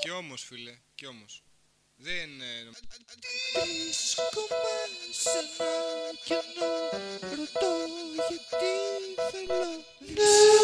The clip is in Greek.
Και όμως, φίλε, και όμως. Δεν... Ε, Βρίσκομαι σε ένα κενό Ρωτώ γιατί θέλω